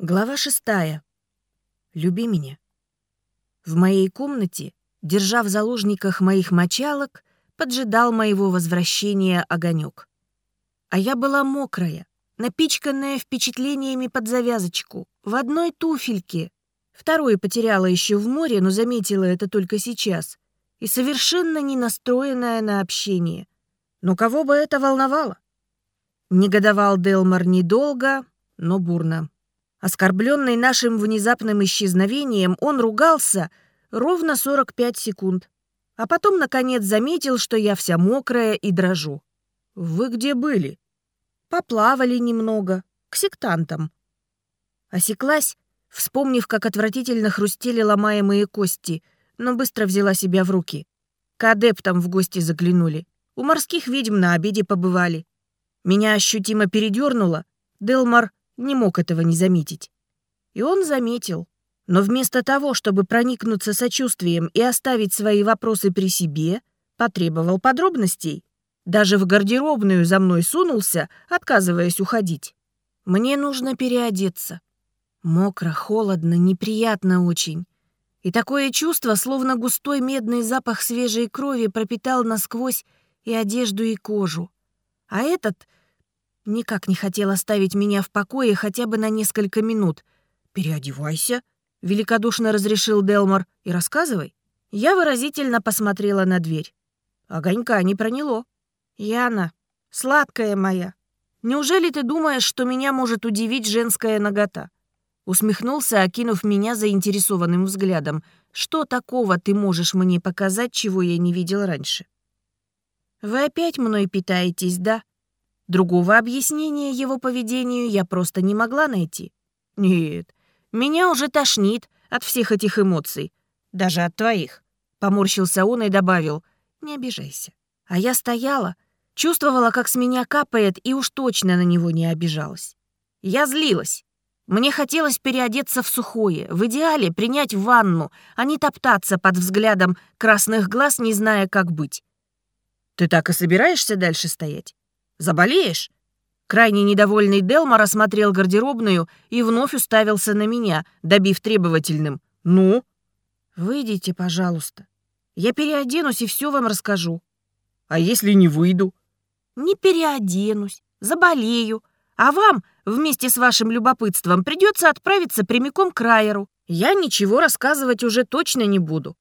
Глава шестая. Люби меня. В моей комнате, держа в заложниках моих мочалок, поджидал моего возвращения огонек. А я была мокрая, напичканная впечатлениями под завязочку, в одной туфельке. Вторую потеряла еще в море, но заметила это только сейчас. И совершенно не настроенная на общение. Но кого бы это волновало? Негодовал Делмар недолго, но бурно. Оскорбленный нашим внезапным исчезновением, он ругался ровно 45 секунд, а потом, наконец, заметил, что я вся мокрая и дрожу. «Вы где были?» «Поплавали немного, к сектантам». Осеклась, вспомнив, как отвратительно хрустели ломаемые кости, но быстро взяла себя в руки. К адептам в гости заглянули. У морских ведьм на обеде побывали. Меня ощутимо передернуло. Делмар не мог этого не заметить. И он заметил. Но вместо того, чтобы проникнуться сочувствием и оставить свои вопросы при себе, потребовал подробностей. Даже в гардеробную за мной сунулся, отказываясь уходить. Мне нужно переодеться. Мокро, холодно, неприятно очень. И такое чувство, словно густой медный запах свежей крови пропитал насквозь и одежду, и кожу. А этот Никак не хотел оставить меня в покое хотя бы на несколько минут. «Переодевайся», — великодушно разрешил Делмор, — «и рассказывай». Я выразительно посмотрела на дверь. Огонька не проняло. «Яна, сладкая моя, неужели ты думаешь, что меня может удивить женская нагота?» Усмехнулся, окинув меня заинтересованным взглядом. «Что такого ты можешь мне показать, чего я не видел раньше?» «Вы опять мной питаетесь, да?» Другого объяснения его поведению я просто не могла найти. Нет, меня уже тошнит от всех этих эмоций, даже от твоих. Поморщился он и добавил, не обижайся. А я стояла, чувствовала, как с меня капает, и уж точно на него не обижалась. Я злилась. Мне хотелось переодеться в сухое, в идеале принять ванну, а не топтаться под взглядом красных глаз, не зная, как быть. «Ты так и собираешься дальше стоять?» Заболеешь?» Крайне недовольный Делмар осмотрел гардеробную и вновь уставился на меня, добив требовательным. «Ну?» «Выйдите, пожалуйста. Я переоденусь и все вам расскажу». «А если не выйду?» «Не переоденусь, заболею, а вам вместе с вашим любопытством придется отправиться прямиком к Райеру. Я ничего рассказывать уже точно не буду».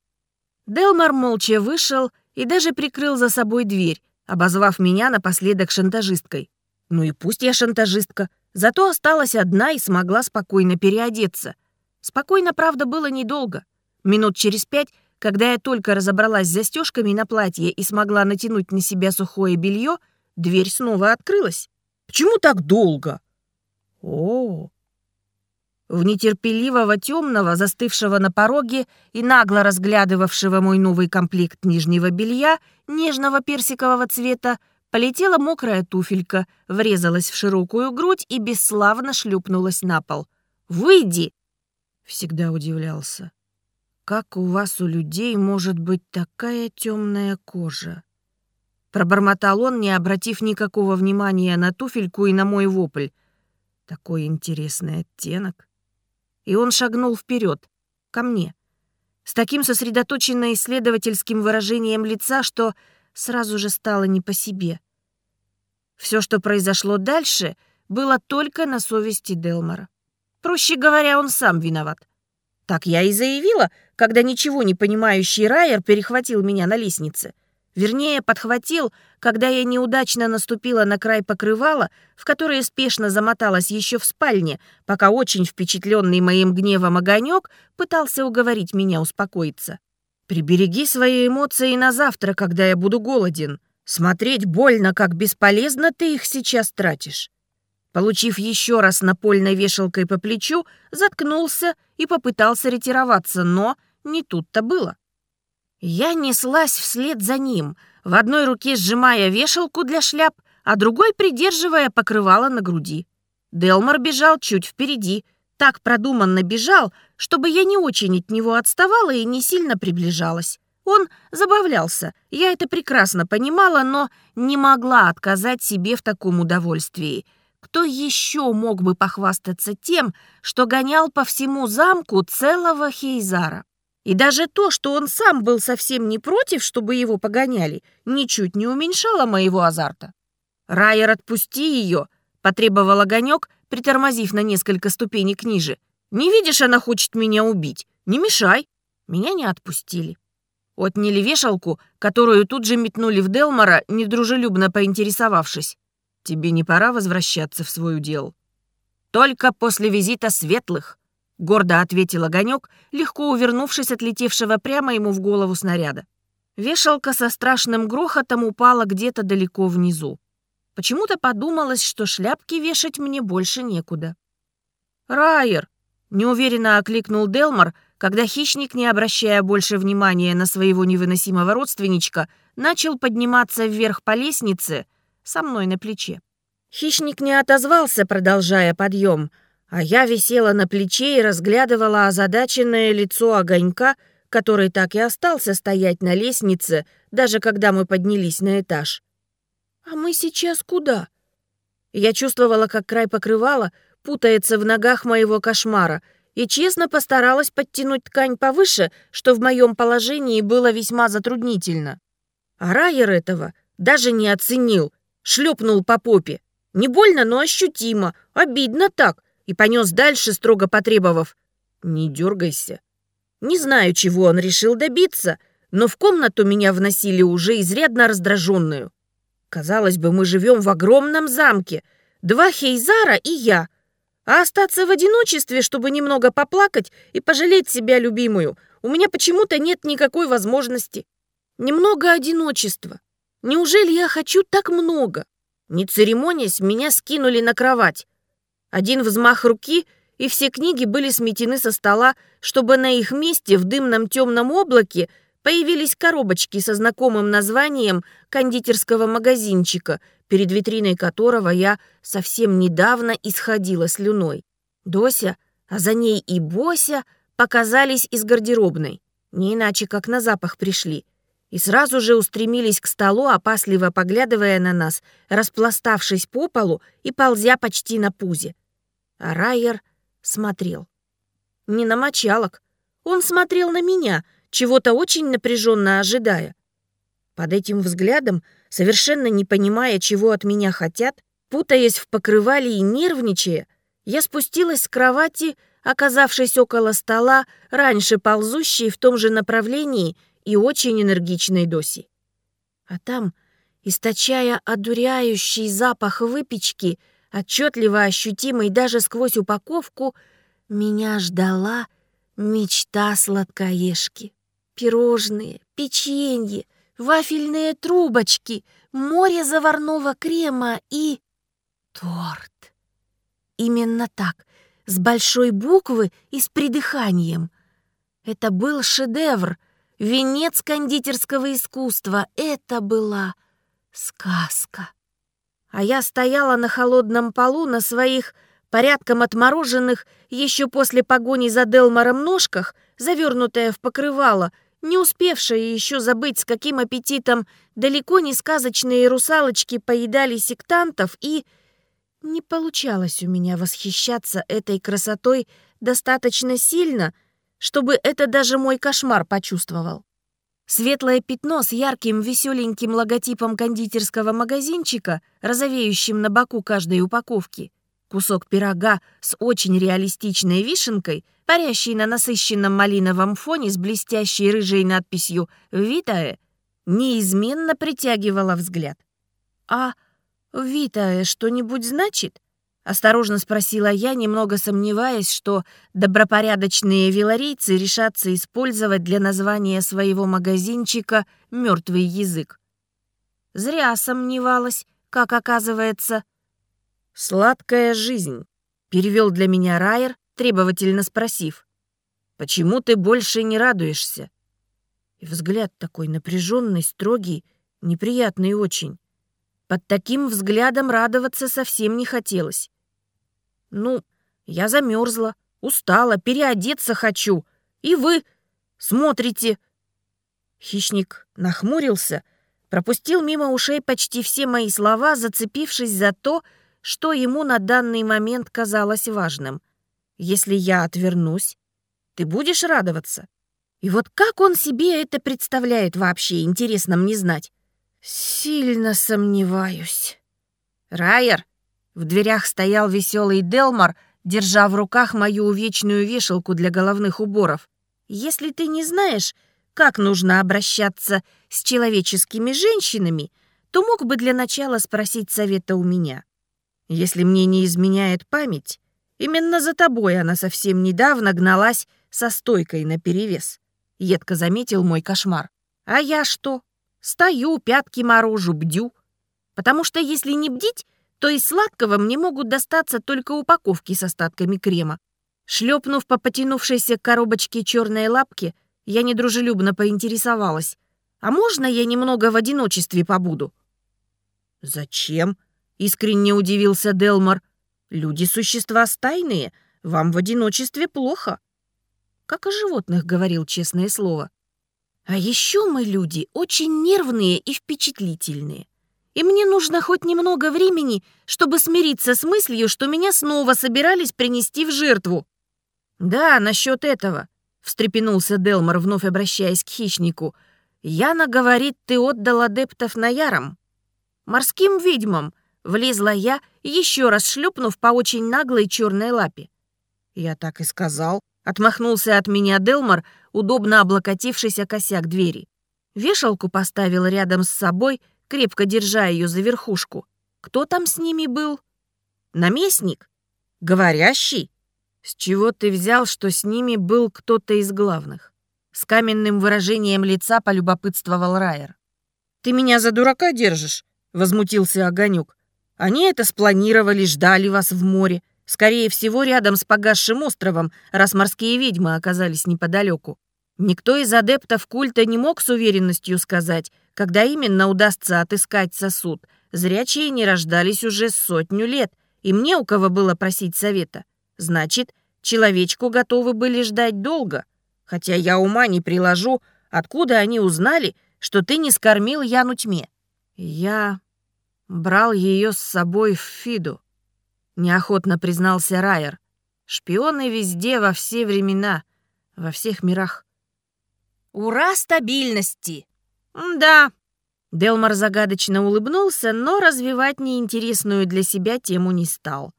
Делмар молча вышел и даже прикрыл за собой дверь, обозвав меня напоследок шантажисткой. Ну и пусть я шантажистка, зато осталась одна и смогла спокойно переодеться. Спокойно, правда, было недолго. Минут через пять, когда я только разобралась с застежками на платье и смогла натянуть на себя сухое белье, дверь снова открылась. «Почему так долго?» «О, в нетерпеливого темного, застывшего на пороге и нагло разглядывавшего мой новый комплект нижнего белья, нежного персикового цвета, полетела мокрая туфелька, врезалась в широкую грудь и бесславно шлюпнулась на пол. «Выйди!» Всегда удивлялся. «Как у вас, у людей, может быть такая темная кожа?» Пробормотал он, не обратив никакого внимания на туфельку и на мой вопль. Такой интересный оттенок и он шагнул вперед, ко мне, с таким сосредоточенно-исследовательским выражением лица, что сразу же стало не по себе. Все, что произошло дальше, было только на совести Делмора. Проще говоря, он сам виноват. Так я и заявила, когда ничего не понимающий Райер перехватил меня на лестнице — Вернее, подхватил, когда я неудачно наступила на край покрывала, в которое спешно замоталась еще в спальне, пока очень впечатленный моим гневом огонек пытался уговорить меня успокоиться. «Прибереги свои эмоции на завтра, когда я буду голоден. Смотреть больно, как бесполезно ты их сейчас тратишь». Получив еще раз напольной вешалкой по плечу, заткнулся и попытался ретироваться, но не тут-то было. Я неслась вслед за ним, в одной руке сжимая вешалку для шляп, а другой придерживая покрывало на груди. Делмар бежал чуть впереди, так продуманно бежал, чтобы я не очень от него отставала и не сильно приближалась. Он забавлялся, я это прекрасно понимала, но не могла отказать себе в таком удовольствии. кто еще мог бы похвастаться тем, что гонял по всему замку целого Хейзара? И даже то, что он сам был совсем не против, чтобы его погоняли, ничуть не уменьшало моего азарта. «Райер, отпусти ее!» — потребовал огонек, притормозив на несколько ступенек ниже. «Не видишь, она хочет меня убить. Не мешай!» Меня не отпустили. Отняли вешалку, которую тут же метнули в Делмора, недружелюбно поинтересовавшись. «Тебе не пора возвращаться в свой удел?» «Только после визита светлых», — гордо ответил огонек, легко увернувшись от летевшего прямо ему в голову снаряда. Вешалка со страшным грохотом упала где-то далеко внизу. Почему-то подумалось, что шляпки вешать мне больше некуда. «Райер!» — неуверенно окликнул Делмар, когда хищник, не обращая больше внимания на своего невыносимого родственничка, начал подниматься вверх по лестнице со мной на плече. Хищник не отозвался, продолжая подъем — а я висела на плече и разглядывала озадаченное лицо огонька, который так и остался стоять на лестнице, даже когда мы поднялись на этаж. «А мы сейчас куда?» Я чувствовала, как край покрывала путается в ногах моего кошмара, и честно постаралась подтянуть ткань повыше, что в моем положении было весьма затруднительно. А Райер этого даже не оценил, шлепнул по попе. Не больно, но ощутимо, обидно так, и понес дальше, строго потребовав «Не дергайся». Не знаю, чего он решил добиться, но в комнату меня вносили уже изрядно раздраженную. Казалось бы, мы живем в огромном замке, два Хейзара и я, а остаться в одиночестве, чтобы немного поплакать и пожалеть себя любимую, у меня почему-то нет никакой возможности. Немного одиночества. Неужели я хочу так много? Не церемонясь, меня скинули на кровать. Один взмах руки, и все книги были сметены со стола, чтобы на их месте в дымном темном облаке появились коробочки со знакомым названием кондитерского магазинчика, перед витриной которого я совсем недавно исходила слюной. Дося, а за ней и Бося показались из гардеробной, не иначе как на запах пришли, и сразу же устремились к столу, опасливо поглядывая на нас, распластавшись по полу и ползя почти на пузе. А Райер смотрел. Не на мочалок. Он смотрел на меня, чего-то очень напряженно ожидая. Под этим взглядом, совершенно не понимая, чего от меня хотят, путаясь в покрывале и нервничая, я спустилась с кровати, оказавшись около стола, раньше ползущей в том же направлении и очень энергичной Доси. А там, источая одуряющий запах выпечки, отчетливо ощутимый даже сквозь упаковку, меня ждала мечта сладкоежки. Пирожные, печенье, вафельные трубочки, море заварного крема и... торт. Именно так, с большой буквы и с придыханием. Это был шедевр, венец кондитерского искусства. Это была сказка а я стояла на холодном полу на своих порядком отмороженных еще после погони за Делмором ножках, завернутая в покрывало, не успевшая еще забыть, с каким аппетитом далеко не сказочные русалочки поедали сектантов, и не получалось у меня восхищаться этой красотой достаточно сильно, чтобы это даже мой кошмар почувствовал. Светлое пятно с ярким веселеньким логотипом кондитерского магазинчика, розовеющим на боку каждой упаковки, кусок пирога с очень реалистичной вишенкой, парящий на насыщенном малиновом фоне с блестящей рыжей надписью «Витае», неизменно притягивало взгляд. «А Витае что-нибудь значит?» Осторожно спросила я, немного сомневаясь, что добропорядочные виларийцы решатся использовать для названия своего магазинчика мертвый язык. Зря сомневалась, как оказывается. «Сладкая жизнь», — перевел для меня Райер, требовательно спросив. «Почему ты больше не радуешься?» И взгляд такой напряженный, строгий, неприятный очень. Под таким взглядом радоваться совсем не хотелось. Ну, я замерзла, устала, переодеться хочу. И вы смотрите. Хищник нахмурился, пропустил мимо ушей почти все мои слова, зацепившись за то, что ему на данный момент казалось важным. Если я отвернусь, ты будешь радоваться. И вот как он себе это представляет вообще, интересно мне знать. Сильно сомневаюсь. Райер, в дверях стоял веселый Делмар, держа в руках мою увечную вешалку для головных уборов. Если ты не знаешь, как нужно обращаться с человеческими женщинами, то мог бы для начала спросить совета у меня. Если мне не изменяет память, именно за тобой она совсем недавно гналась со стойкой наперевес. Едко заметил мой кошмар. А я что? Стою, пятки морожу, бдю. Потому что если не бдить, то из сладкого мне могут достаться только упаковки с остатками крема. Шлепнув по потянувшейся коробочке черной лапки, я недружелюбно поинтересовалась. «А можно я немного в одиночестве побуду?» «Зачем?» — искренне удивился Делмар. «Люди — существа стайные, вам в одиночестве плохо». Как о животных говорил честное слово. «А еще мы люди очень нервные и впечатлительные и мне нужно хоть немного времени, чтобы смириться с мыслью, что меня снова собирались принести в жертву. «Да, насчет этого», — встрепенулся Делмор, вновь обращаясь к хищнику. «Яна говорит, ты отдал адептов на яром». «Морским ведьмам», — влезла я, еще раз шлепнув по очень наглой черной лапе. «Я так и сказал», — отмахнулся от меня Делмор, удобно облокотившись о косяк двери. Вешалку поставил рядом с собой — крепко держа ее за верхушку. Кто там с ними был? Наместник? Говорящий? С чего ты взял, что с ними был кто-то из главных? С каменным выражением лица полюбопытствовал Райер. «Ты меня за дурака держишь?» — возмутился Огонек. «Они это спланировали, ждали вас в море. Скорее всего, рядом с погасшим островом, раз морские ведьмы оказались неподалеку. Никто из адептов культа не мог с уверенностью сказать, когда именно удастся отыскать сосуд. Зрячие не рождались уже сотню лет, и мне у кого было просить совета. Значит, человечку готовы были ждать долго. Хотя я ума не приложу, откуда они узнали, что ты не скормил Яну тьме. Я брал ее с собой в Фиду. Неохотно признался Райер. Шпионы везде, во все времена, во всех мирах. Ура стабильности! Да. Делмар загадочно улыбнулся, но развивать неинтересную для себя тему не стал.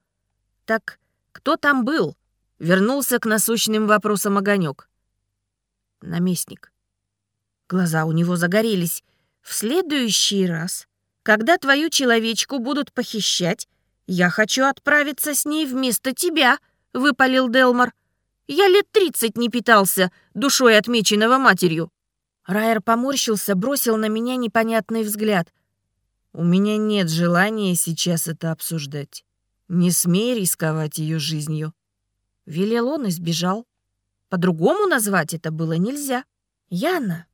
Так кто там был? Вернулся к насущным вопросам огонек. Наместник. Глаза у него загорелись. В следующий раз, когда твою человечку будут похищать, я хочу отправиться с ней вместо тебя, выпалил Делмар. Я лет тридцать не питался душой отмеченного матерью». Райер поморщился, бросил на меня непонятный взгляд. «У меня нет желания сейчас это обсуждать. Не смей рисковать ее жизнью». Велел он и сбежал. По-другому назвать это было нельзя. «Яна,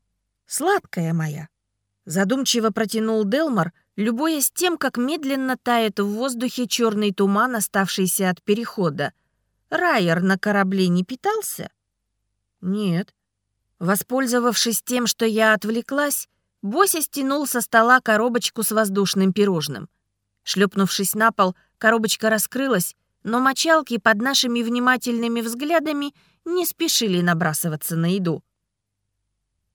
сладкая моя!» Задумчиво протянул Делмар, любуясь тем, как медленно тает в воздухе черный туман, оставшийся от перехода — Райер на корабле не питался? Нет. Воспользовавшись тем, что я отвлеклась, Бося стянул со стола коробочку с воздушным пирожным. Шлепнувшись на пол, коробочка раскрылась, но мочалки под нашими внимательными взглядами не спешили набрасываться на еду.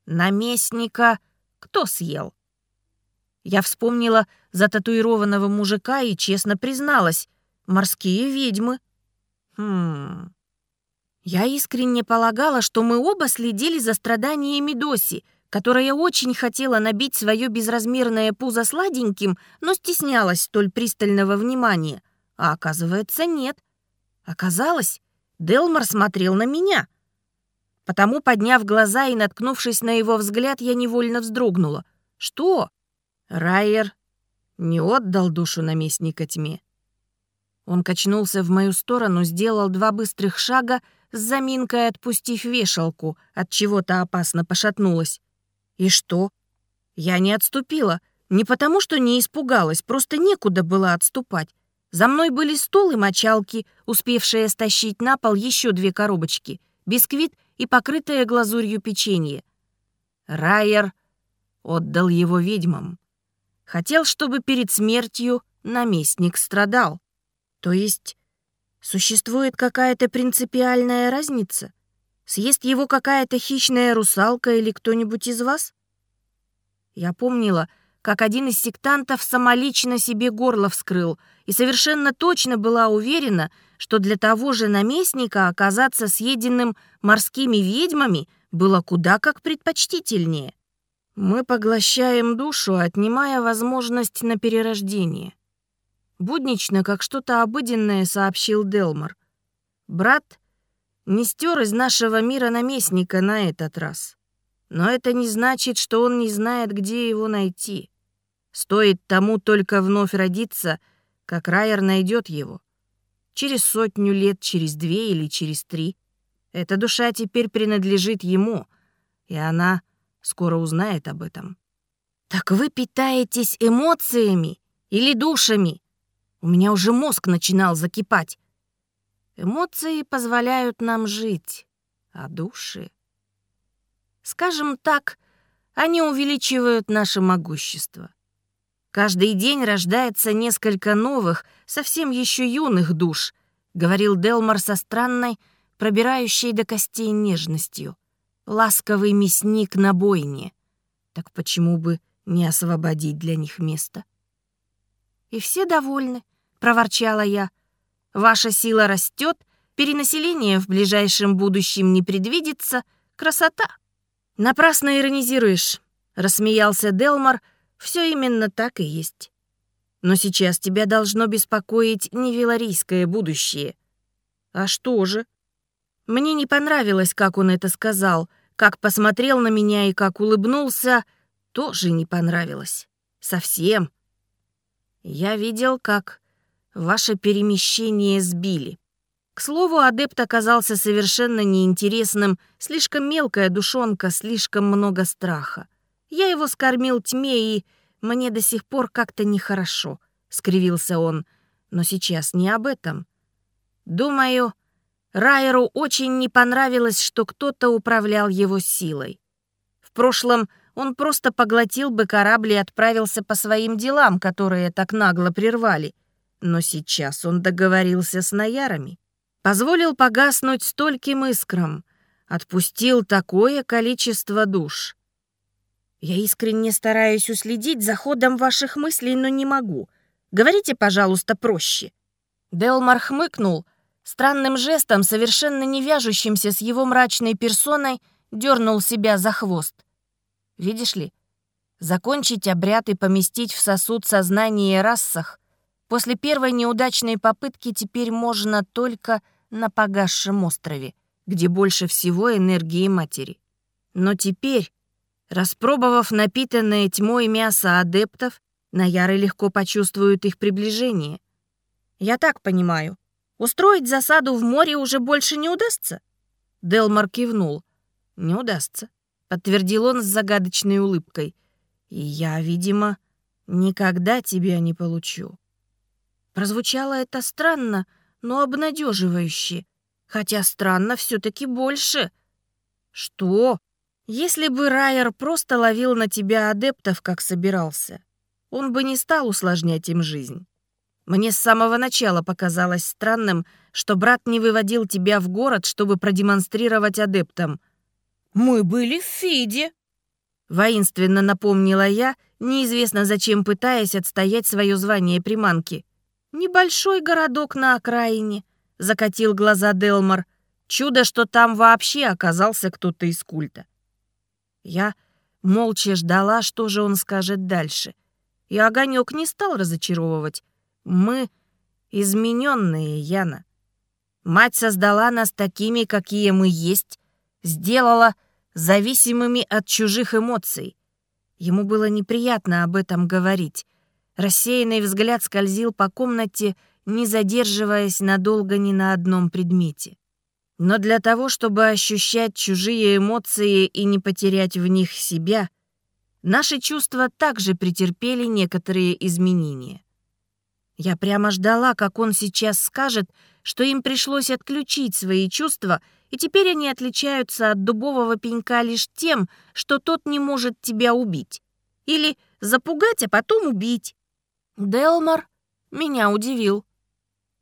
Наместника кто съел? Я вспомнила зататуированного мужика и честно призналась. Морские ведьмы. Хм. Я искренне полагала, что мы оба следили за страданиями Доси, которая очень хотела набить свое безразмерное пузо сладеньким, но стеснялась столь пристального внимания. А оказывается, нет. Оказалось, Делмар смотрел на меня. Потому, подняв глаза и наткнувшись на его взгляд, я невольно вздрогнула. «Что?» Райер не отдал душу наместника тьме. Он качнулся в мою сторону, сделал два быстрых шага, с заминкой отпустив вешалку, от чего-то опасно пошатнулась. И что? Я не отступила. Не потому, что не испугалась, просто некуда было отступать. За мной были стол и мочалки, успевшие стащить на пол еще две коробочки, бисквит и покрытое глазурью печенье. Райер отдал его ведьмам. Хотел, чтобы перед смертью наместник страдал. То есть существует какая-то принципиальная разница? Съест его какая-то хищная русалка или кто-нибудь из вас? Я помнила, как один из сектантов самолично себе горло вскрыл и совершенно точно была уверена, что для того же наместника оказаться съеденным морскими ведьмами было куда как предпочтительнее. Мы поглощаем душу, отнимая возможность на перерождение. Буднично, как что-то обыденное, сообщил Делмар. Брат не стер из нашего мира наместника на этот раз. Но это не значит, что он не знает, где его найти. Стоит тому только вновь родиться, как Райер найдет его. Через сотню лет, через две или через три. Эта душа теперь принадлежит ему, и она скоро узнает об этом. «Так вы питаетесь эмоциями или душами?» У меня уже мозг начинал закипать. Эмоции позволяют нам жить, а души... Скажем так, они увеличивают наше могущество. Каждый день рождается несколько новых, совсем еще юных душ, говорил Делмар со странной, пробирающей до костей нежностью ласковый мясник на бойне. Так почему бы не освободить для них место? «И все довольны», — проворчала я. «Ваша сила растет, перенаселение в ближайшем будущем не предвидится, красота». «Напрасно иронизируешь», — рассмеялся Делмар. «Все именно так и есть. Но сейчас тебя должно беспокоить не виларийское будущее». «А что же?» Мне не понравилось, как он это сказал — как посмотрел на меня и как улыбнулся, тоже не понравилось. Совсем. Я видел, как ваше перемещение сбили. К слову, адепт оказался совершенно неинтересным, слишком мелкая душонка, слишком много страха. Я его скормил тьме, и мне до сих пор как-то нехорошо, — скривился он. Но сейчас не об этом. Думаю, Райеру очень не понравилось, что кто-то управлял его силой. В прошлом он просто поглотил бы корабль и отправился по своим делам, которые так нагло прервали. Но сейчас он договорился с наярами. Позволил погаснуть стольким искрам. Отпустил такое количество душ. Я искренне стараюсь уследить за ходом ваших мыслей, но не могу. Говорите, пожалуйста, проще. Делмар хмыкнул — странным жестом, совершенно не вяжущимся с его мрачной персоной, дернул себя за хвост. Видишь ли, закончить обряд и поместить в сосуд сознание рассах после первой неудачной попытки теперь можно только на погасшем острове, где больше всего энергии матери. Но теперь, распробовав напитанное тьмой мясо адептов, Наяры легко почувствуют их приближение. Я так понимаю, Устроить засаду в море уже больше не удастся?» Делмар кивнул. «Не удастся», — подтвердил он с загадочной улыбкой. «И я, видимо, никогда тебя не получу». Прозвучало это странно, но обнадеживающе. Хотя странно все таки больше. «Что? Если бы Райер просто ловил на тебя адептов, как собирался, он бы не стал усложнять им жизнь. Мне с самого начала показалось странным, что брат не выводил тебя в город, чтобы продемонстрировать адептам. Мы были в Фиде. Воинственно напомнила я, неизвестно зачем пытаясь отстоять свое звание приманки. Небольшой городок на окраине, закатил глаза Делмар. Чудо, что там вообще оказался кто-то из культа. Я молча ждала, что же он скажет дальше. И огонек не стал разочаровывать. Мы измененные, Яна. Мать создала нас такими, какие мы есть, сделала зависимыми от чужих эмоций. Ему было неприятно об этом говорить. Рассеянный взгляд скользил по комнате, не задерживаясь надолго ни на одном предмете. Но для того, чтобы ощущать чужие эмоции и не потерять в них себя, наши чувства также претерпели некоторые изменения. Я прямо ждала, как он сейчас скажет, что им пришлось отключить свои чувства, и теперь они отличаются от дубового пенька лишь тем, что тот не может тебя убить. Или запугать, а потом убить. Делмар меня удивил.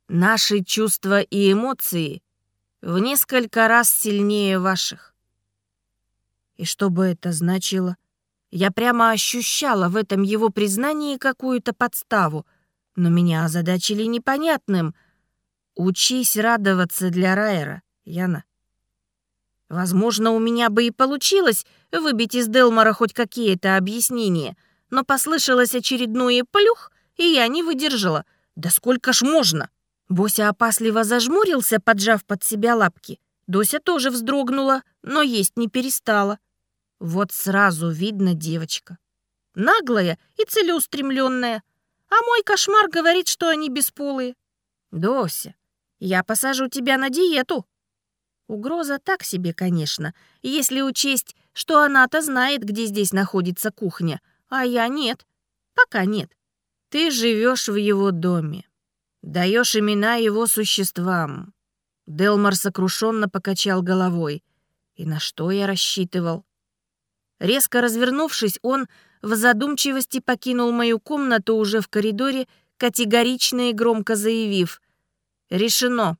Наши чувства и эмоции в несколько раз сильнее ваших. И что бы это значило? Я прямо ощущала в этом его признании какую-то подставу, но меня озадачили непонятным. Учись радоваться для Райера, Яна. Возможно, у меня бы и получилось выбить из Делмора хоть какие-то объяснения, но послышалось очередное плюх, и я не выдержала. Да сколько ж можно? Бося опасливо зажмурился, поджав под себя лапки. Дося тоже вздрогнула, но есть не перестала. Вот сразу видно девочка. Наглая и целеустремленная. А мой кошмар говорит, что они бесполые. Дося, я посажу тебя на диету. Угроза так себе, конечно, если учесть, что она-то знает, где здесь находится кухня, а я нет. Пока нет. Ты живешь в его доме. Даешь имена его существам. Делмар сокрушенно покачал головой. И на что я рассчитывал? Резко развернувшись, он в задумчивости покинул мою комнату уже в коридоре, категорично и громко заявив «Решено.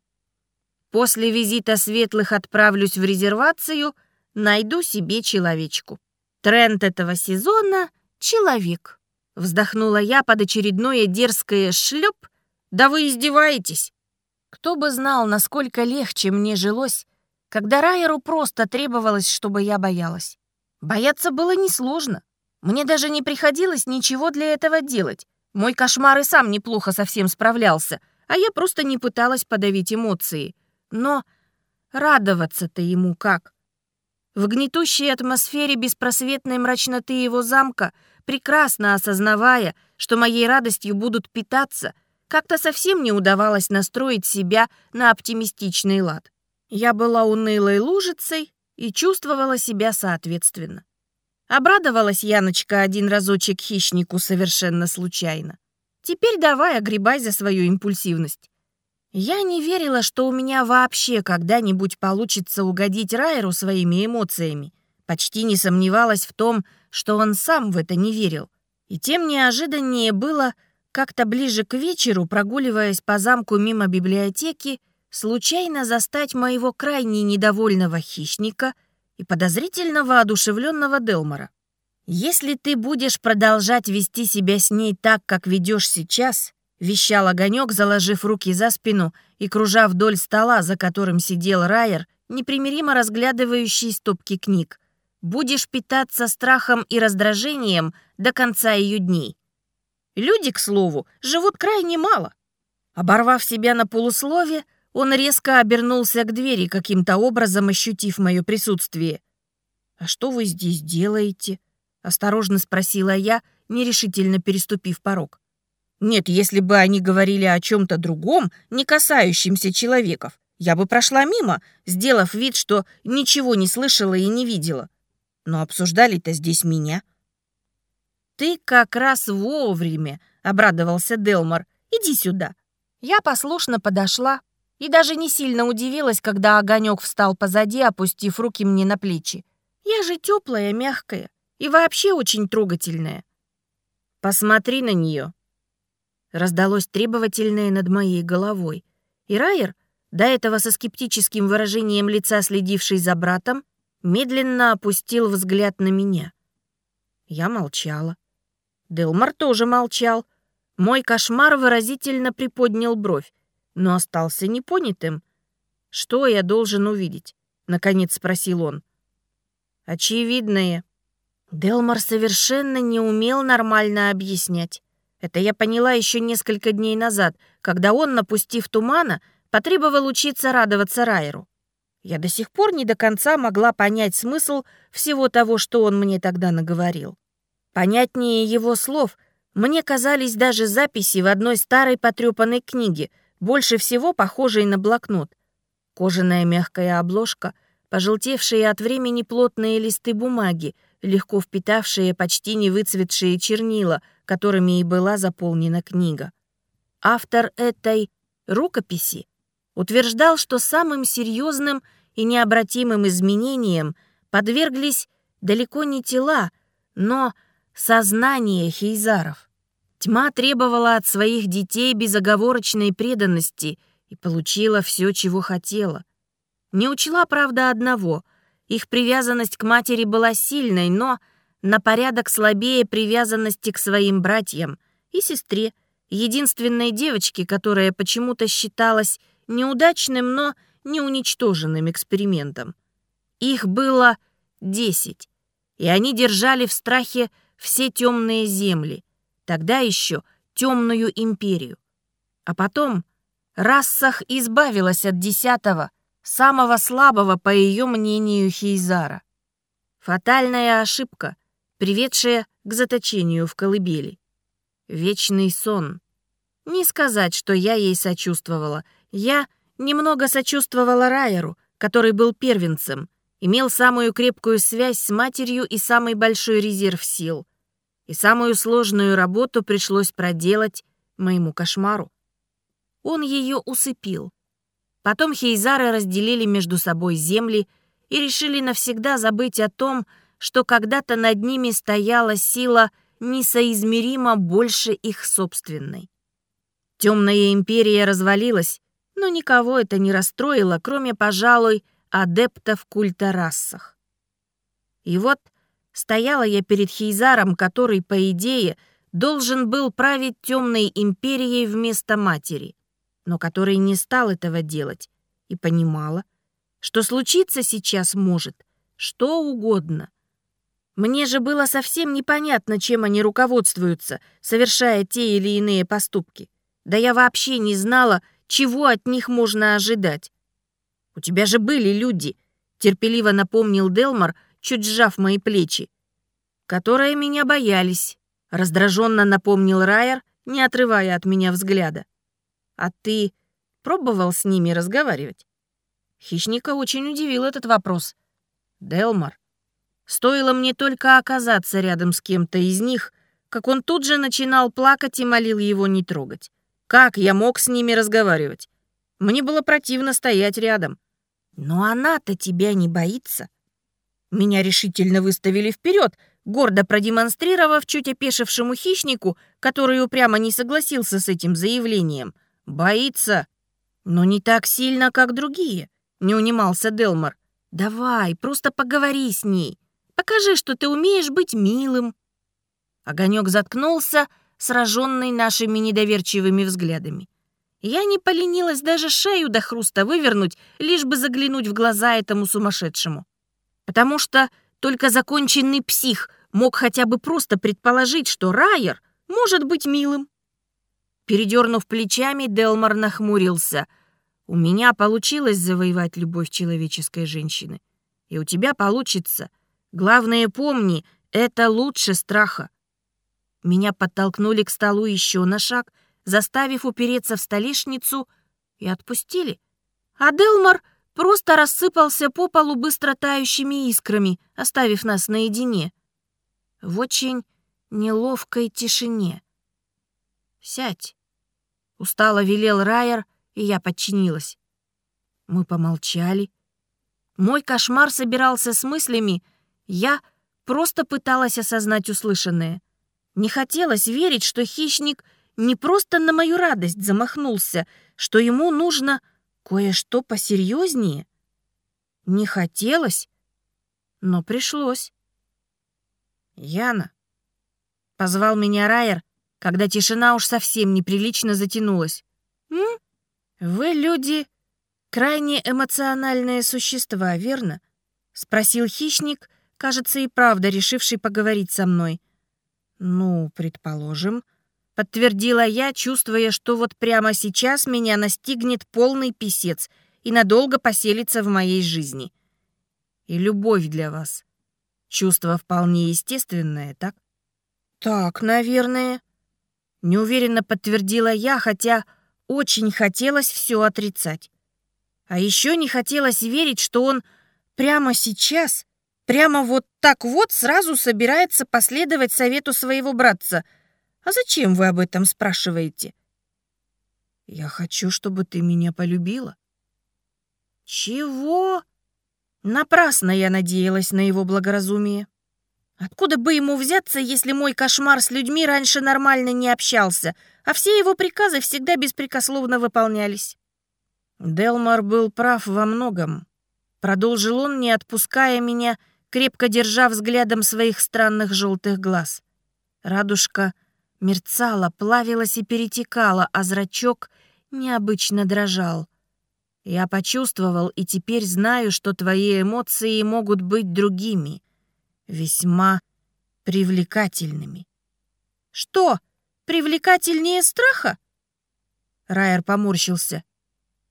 После визита светлых отправлюсь в резервацию, найду себе человечку. Тренд этого сезона — человек». Вздохнула я под очередное дерзкое шлеп. «Да вы издеваетесь!» Кто бы знал, насколько легче мне жилось, когда Райеру просто требовалось, чтобы я боялась. Бояться было несложно. Мне даже не приходилось ничего для этого делать. Мой кошмар и сам неплохо совсем справлялся, а я просто не пыталась подавить эмоции. Но радоваться-то ему как? В гнетущей атмосфере беспросветной мрачноты его замка, прекрасно осознавая, что моей радостью будут питаться, как-то совсем не удавалось настроить себя на оптимистичный лад. Я была унылой лужицей, и чувствовала себя соответственно. Обрадовалась Яночка один разочек хищнику совершенно случайно. Теперь давай огребай за свою импульсивность. Я не верила, что у меня вообще когда-нибудь получится угодить Райеру своими эмоциями. Почти не сомневалась в том, что он сам в это не верил. И тем неожиданнее было как-то ближе к вечеру, прогуливаясь по замку мимо библиотеки, случайно застать моего крайне недовольного хищника и подозрительно воодушевленного Делмора. «Если ты будешь продолжать вести себя с ней так, как ведешь сейчас», вещал огонек, заложив руки за спину и кружа вдоль стола, за которым сидел Райер, непримиримо разглядывающий стопки книг, «будешь питаться страхом и раздражением до конца ее дней». Люди, к слову, живут крайне мало. Оборвав себя на полуслове, он резко обернулся к двери, каким-то образом ощутив мое присутствие. «А что вы здесь делаете?» — осторожно спросила я, нерешительно переступив порог. «Нет, если бы они говорили о чем-то другом, не касающемся человеков, я бы прошла мимо, сделав вид, что ничего не слышала и не видела. Но обсуждали-то здесь меня». «Ты как раз вовремя», — обрадовался Делмар. «Иди сюда». Я послушно подошла, и даже не сильно удивилась, когда огонек встал позади, опустив руки мне на плечи. Я же теплая, мягкая и вообще очень трогательная. Посмотри на нее. Раздалось требовательное над моей головой. И Райер, до этого со скептическим выражением лица следивший за братом, медленно опустил взгляд на меня. Я молчала. Делмар тоже молчал. Мой кошмар выразительно приподнял бровь но остался непонятым. «Что я должен увидеть?» — наконец спросил он. «Очевидное». Делмар совершенно не умел нормально объяснять. Это я поняла еще несколько дней назад, когда он, напустив тумана, потребовал учиться радоваться Райеру. Я до сих пор не до конца могла понять смысл всего того, что он мне тогда наговорил. Понятнее его слов мне казались даже записи в одной старой потрепанной книге — больше всего похожий на блокнот. Кожаная мягкая обложка, пожелтевшие от времени плотные листы бумаги, легко впитавшие почти не выцветшие чернила, которыми и была заполнена книга. Автор этой рукописи утверждал, что самым серьезным и необратимым изменениям подверглись далеко не тела, но сознание хейзаров. Тьма требовала от своих детей безоговорочной преданности и получила все, чего хотела. Не учла, правда, одного. Их привязанность к матери была сильной, но на порядок слабее привязанности к своим братьям и сестре, единственной девочке, которая почему-то считалась неудачным, но не уничтоженным экспериментом. Их было десять, и они держали в страхе все темные земли, тогда еще темную империю. А потом Рассах избавилась от десятого, самого слабого, по ее мнению, Хейзара. Фатальная ошибка, приведшая к заточению в колыбели. Вечный сон. Не сказать, что я ей сочувствовала. Я немного сочувствовала Райеру, который был первенцем, имел самую крепкую связь с матерью и самый большой резерв сил. И самую сложную работу пришлось проделать моему кошмару. Он ее усыпил. Потом Хейзары разделили между собой земли и решили навсегда забыть о том, что когда-то над ними стояла сила несоизмеримо больше их собственной. Темная империя развалилась, но никого это не расстроило, кроме, пожалуй, адептов культа расах. И вот стояла я перед Хейзаром, который, по идее, должен был править темной империей вместо матери но который не стал этого делать, и понимала, что случиться сейчас может что угодно. Мне же было совсем непонятно, чем они руководствуются, совершая те или иные поступки. Да я вообще не знала, чего от них можно ожидать. «У тебя же были люди», — терпеливо напомнил Делмар, чуть сжав мои плечи. «Которые меня боялись», — раздраженно напомнил Райер, не отрывая от меня взгляда. А ты пробовал с ними разговаривать? Хищника очень удивил этот вопрос. Делмар. Стоило мне только оказаться рядом с кем-то из них, как он тут же начинал плакать и молил его не трогать. Как я мог с ними разговаривать? Мне было противно стоять рядом. Но она-то тебя не боится. Меня решительно выставили вперед, гордо продемонстрировав чуть опешившему хищнику, который упрямо не согласился с этим заявлением — «Боится, но не так сильно, как другие», — не унимался Делмар. «Давай, просто поговори с ней. Покажи, что ты умеешь быть милым». Огонек заткнулся, сраженный нашими недоверчивыми взглядами. Я не поленилась даже шею до хруста вывернуть, лишь бы заглянуть в глаза этому сумасшедшему. Потому что только законченный псих мог хотя бы просто предположить, что Райер может быть милым. Передернув плечами, Делмар нахмурился. «У меня получилось завоевать любовь человеческой женщины. И у тебя получится. Главное, помни, это лучше страха». Меня подтолкнули к столу еще на шаг, заставив упереться в столешницу, и отпустили. А Делмар просто рассыпался по полу быстро тающими искрами, оставив нас наедине. В очень неловкой тишине. «Сядь», Устало велел Райер, и я подчинилась. Мы помолчали. Мой кошмар собирался с мыслями. Я просто пыталась осознать услышанное. Не хотелось верить, что хищник не просто на мою радость замахнулся, что ему нужно кое-что посерьезнее. Не хотелось, но пришлось. «Яна», — позвал меня Райер, когда тишина уж совсем неприлично затянулась. «М? Вы, люди, крайне эмоциональные существа, верно?» — спросил хищник, кажется, и правда решивший поговорить со мной. «Ну, предположим», — подтвердила я, чувствуя, что вот прямо сейчас меня настигнет полный писец и надолго поселится в моей жизни. И любовь для вас. Чувство вполне естественное, так? «Так, наверное», Неуверенно подтвердила я, хотя очень хотелось все отрицать. А еще не хотелось верить, что он прямо сейчас, прямо вот так вот сразу собирается последовать совету своего братца. А зачем вы об этом спрашиваете? Я хочу, чтобы ты меня полюбила. Чего? Напрасно я надеялась на его благоразумие. Откуда бы ему взяться, если мой кошмар с людьми раньше нормально не общался, а все его приказы всегда беспрекословно выполнялись? Делмар был прав во многом. Продолжил он, не отпуская меня, крепко держа взглядом своих странных желтых глаз. Радужка мерцала, плавилась и перетекала, а зрачок необычно дрожал. Я почувствовал и теперь знаю, что твои эмоции могут быть другими, весьма привлекательными. Что, привлекательнее страха? Райер поморщился.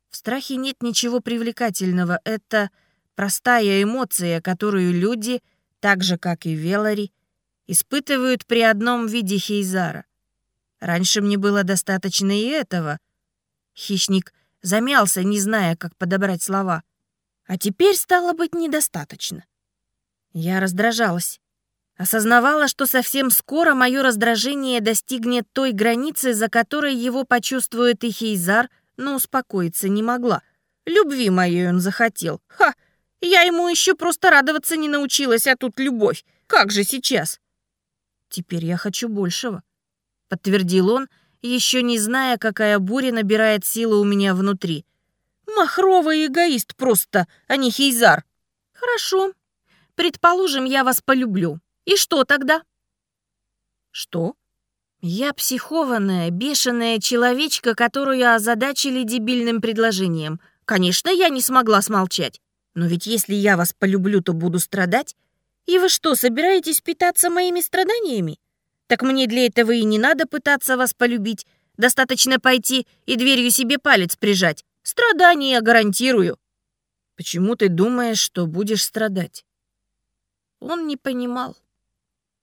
В страхе нет ничего привлекательного. Это простая эмоция, которую люди, так же, как и Велари, испытывают при одном виде Хейзара. Раньше мне было достаточно и этого. Хищник замялся, не зная, как подобрать слова. А теперь стало быть недостаточно. Я раздражалась. Осознавала, что совсем скоро мое раздражение достигнет той границы, за которой его почувствует и Хейзар, но успокоиться не могла. Любви моей он захотел. Ха! Я ему еще просто радоваться не научилась, а тут любовь. Как же сейчас? Теперь я хочу большего, подтвердил он, еще не зная, какая буря набирает силы у меня внутри. Махровый эгоист просто, а не Хейзар. Хорошо. Предположим, я вас полюблю. И что тогда? Что? Я психованная, бешеная человечка, которую озадачили дебильным предложением. Конечно, я не смогла смолчать. Но ведь если я вас полюблю, то буду страдать. И вы что, собираетесь питаться моими страданиями? Так мне для этого и не надо пытаться вас полюбить. Достаточно пойти и дверью себе палец прижать. Страдания гарантирую. Почему ты думаешь, что будешь страдать? Он не понимал.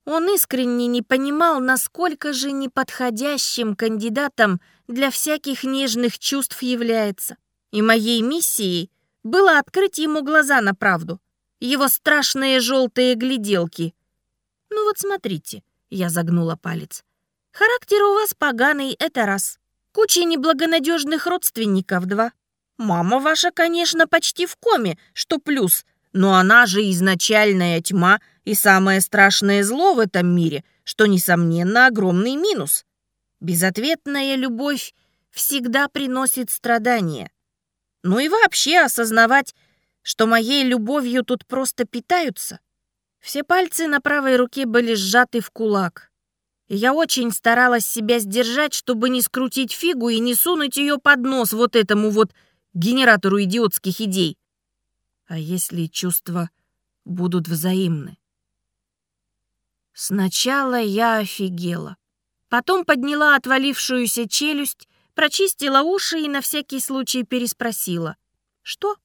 Он искренне не понимал, насколько же неподходящим кандидатом для всяких нежных чувств является. И моей миссией было открыть ему глаза на правду, его страшные желтые гляделки. Ну вот смотрите, я загнула палец. Характер у вас поганый, это раз. Куча неблагонадежных родственников, два. Мама ваша, конечно, почти в коме, что плюс, но она же изначальная тьма — и самое страшное зло в этом мире, что, несомненно, огромный минус. Безответная любовь всегда приносит страдания. Ну и вообще осознавать, что моей любовью тут просто питаются. Все пальцы на правой руке были сжаты в кулак. Я очень старалась себя сдержать, чтобы не скрутить фигу и не сунуть ее под нос вот этому вот генератору идиотских идей. А если чувства будут взаимны? Сначала я офигела. Потом подняла отвалившуюся челюсть, прочистила уши и на всякий случай переспросила. «Что?»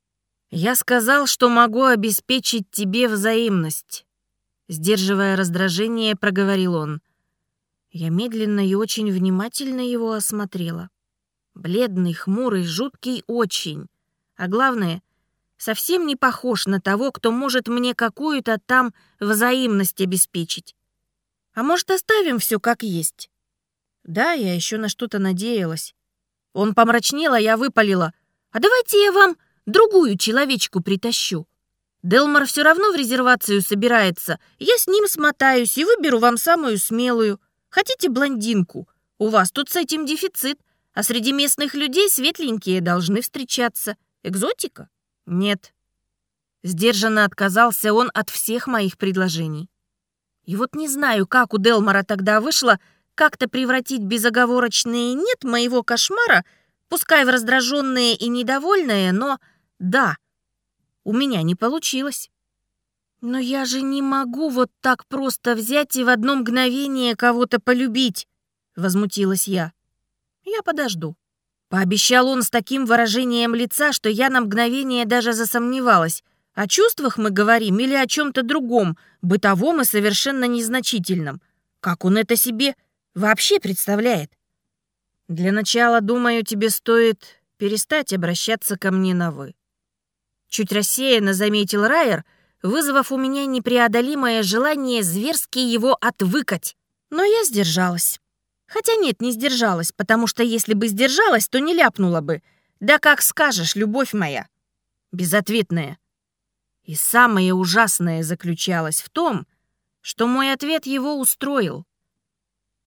«Я сказал, что могу обеспечить тебе взаимность», — сдерживая раздражение, проговорил он. Я медленно и очень внимательно его осмотрела. Бледный, хмурый, жуткий очень. А главное, совсем не похож на того, кто может мне какую-то там взаимность обеспечить. А может, оставим все как есть? Да, я еще на что-то надеялась. Он помрачнел, а я выпалила. А давайте я вам другую человечку притащу. Делмар все равно в резервацию собирается. Я с ним смотаюсь и выберу вам самую смелую. Хотите блондинку? У вас тут с этим дефицит. А среди местных людей светленькие должны встречаться. Экзотика? Нет. Сдержанно отказался он от всех моих предложений. И вот не знаю, как у Делмара тогда вышло как-то превратить безоговорочное «нет» моего кошмара, пускай в раздраженное и недовольное, но да, у меня не получилось. Но я же не могу вот так просто взять и в одно мгновение кого-то полюбить, возмутилась я. Я подожду. Пообещал он с таким выражением лица, что я на мгновение даже засомневалась, о чувствах мы говорим или о чем-то другом, бытовом и совершенно незначительном? Как он это себе вообще представляет? Для начала, думаю, тебе стоит перестать обращаться ко мне на «вы». Чуть рассеянно заметил Райер, вызвав у меня непреодолимое желание зверски его отвыкать. Но я сдержалась. Хотя нет, не сдержалась, потому что если бы сдержалась, то не ляпнула бы. Да как скажешь, любовь моя. Безответная. И самое ужасное заключалось в том, что мой ответ его устроил.